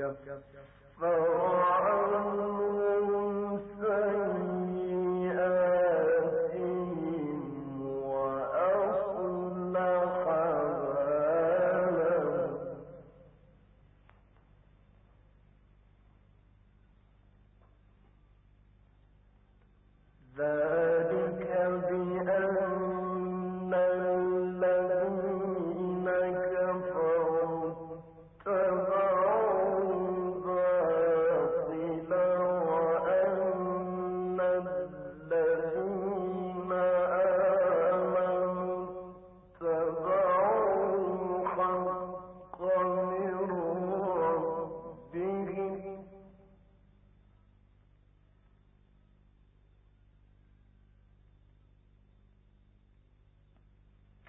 کیا کیا کیا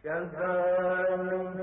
كذلك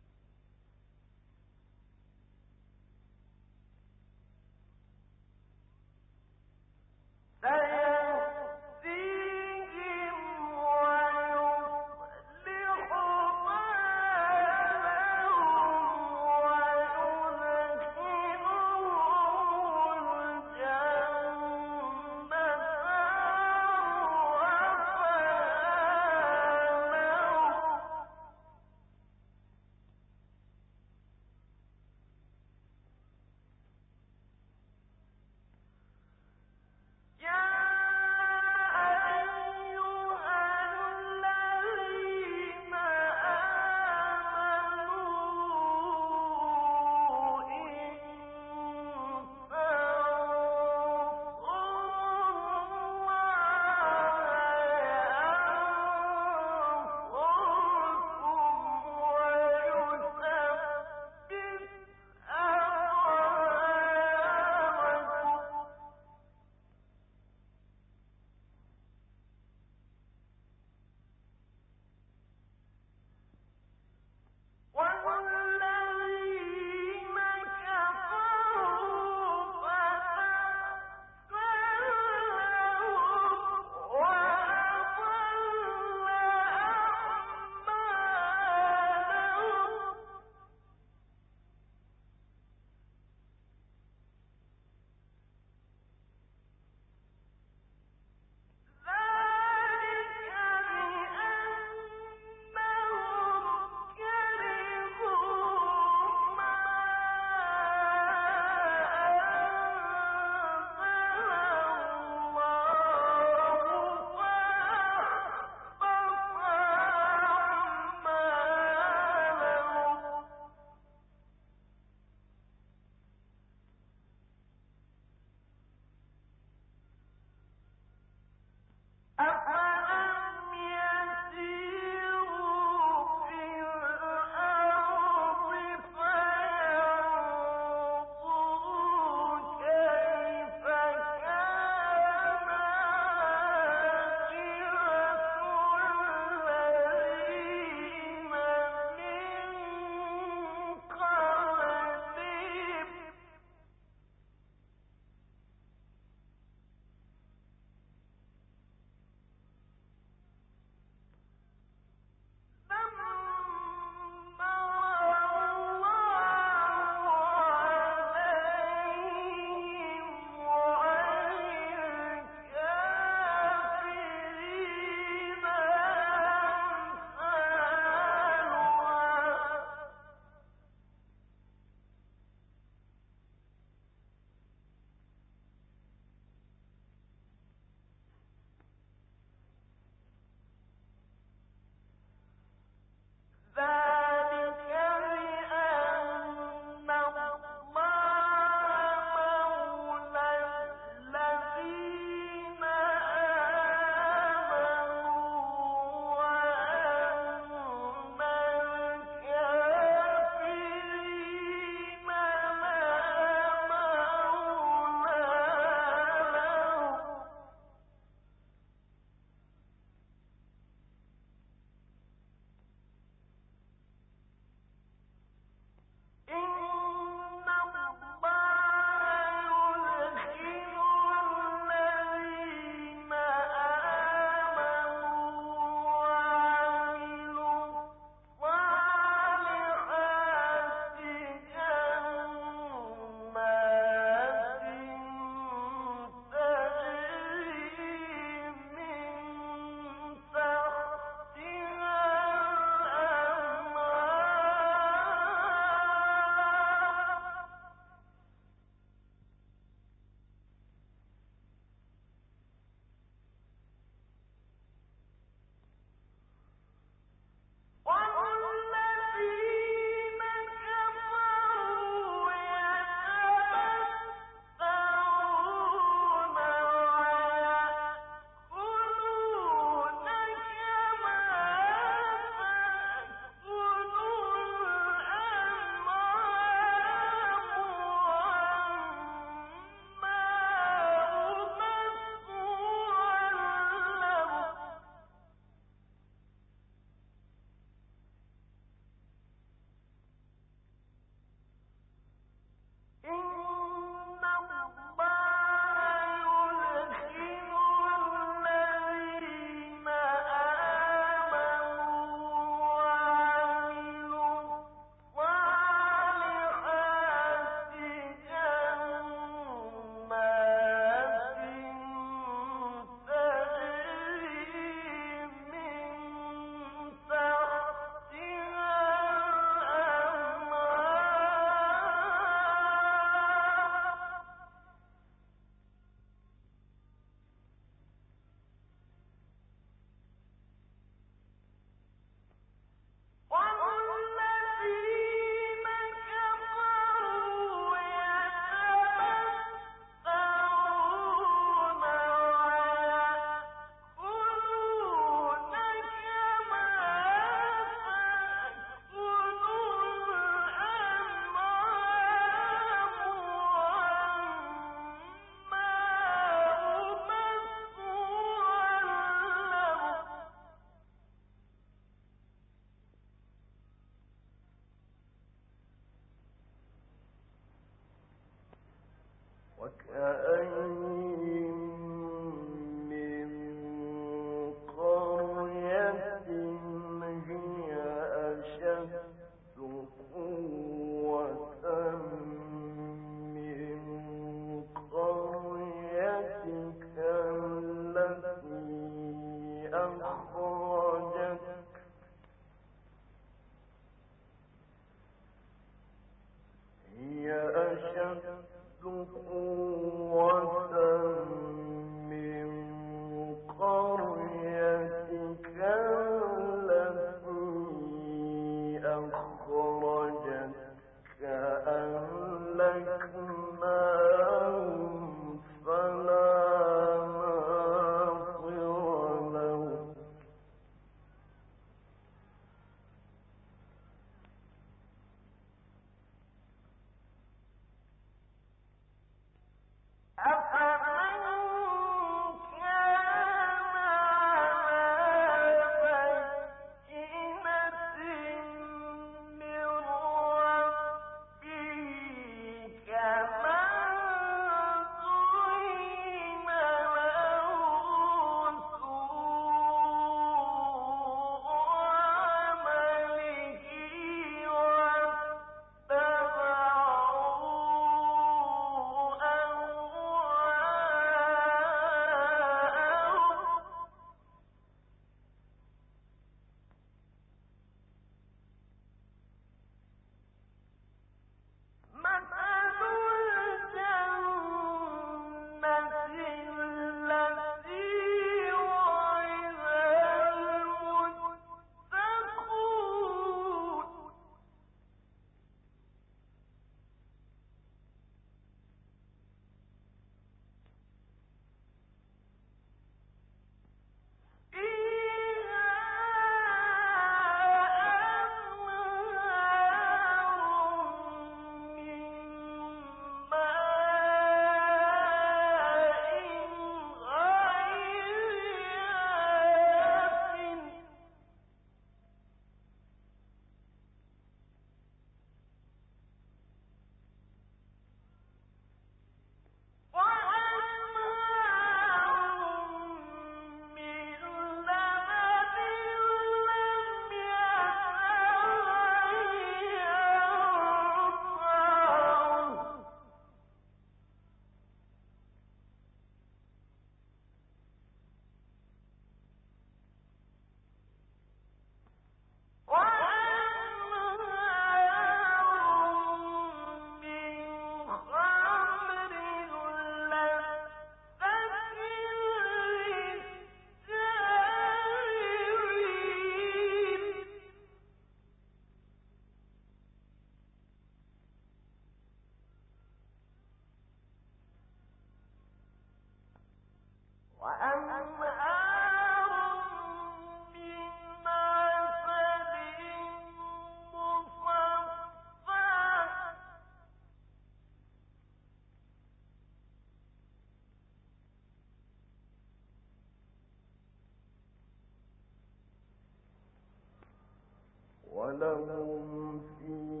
ولهم فيها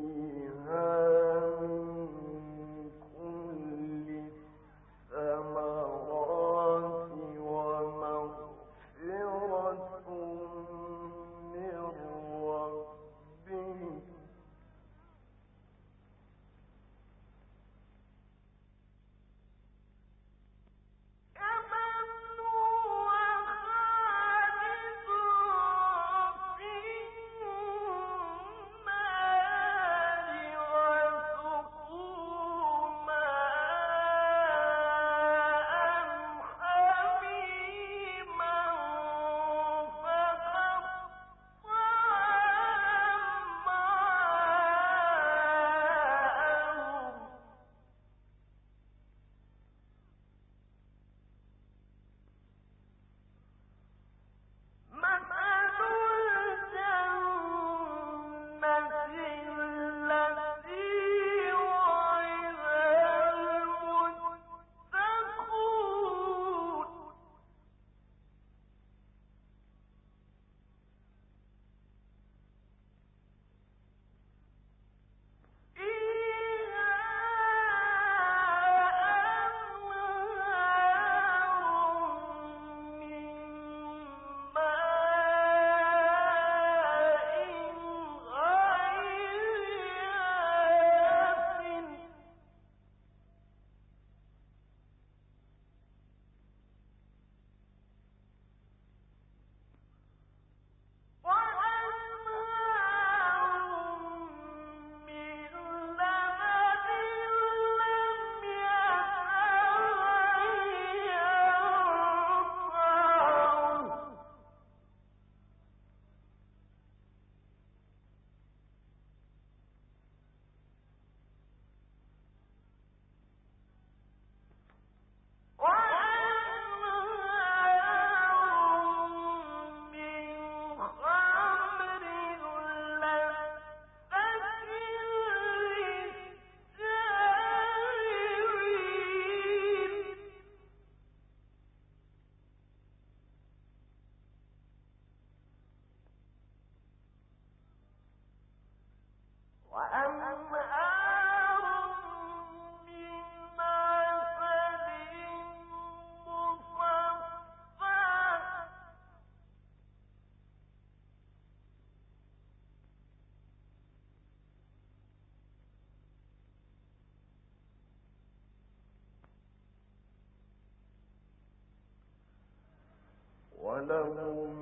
لهم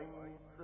ليس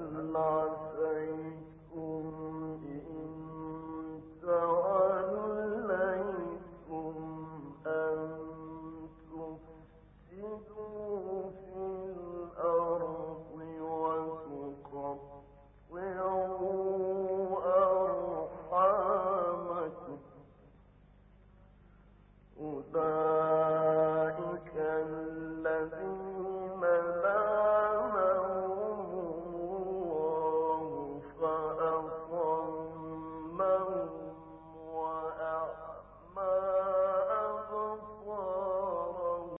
هل عسى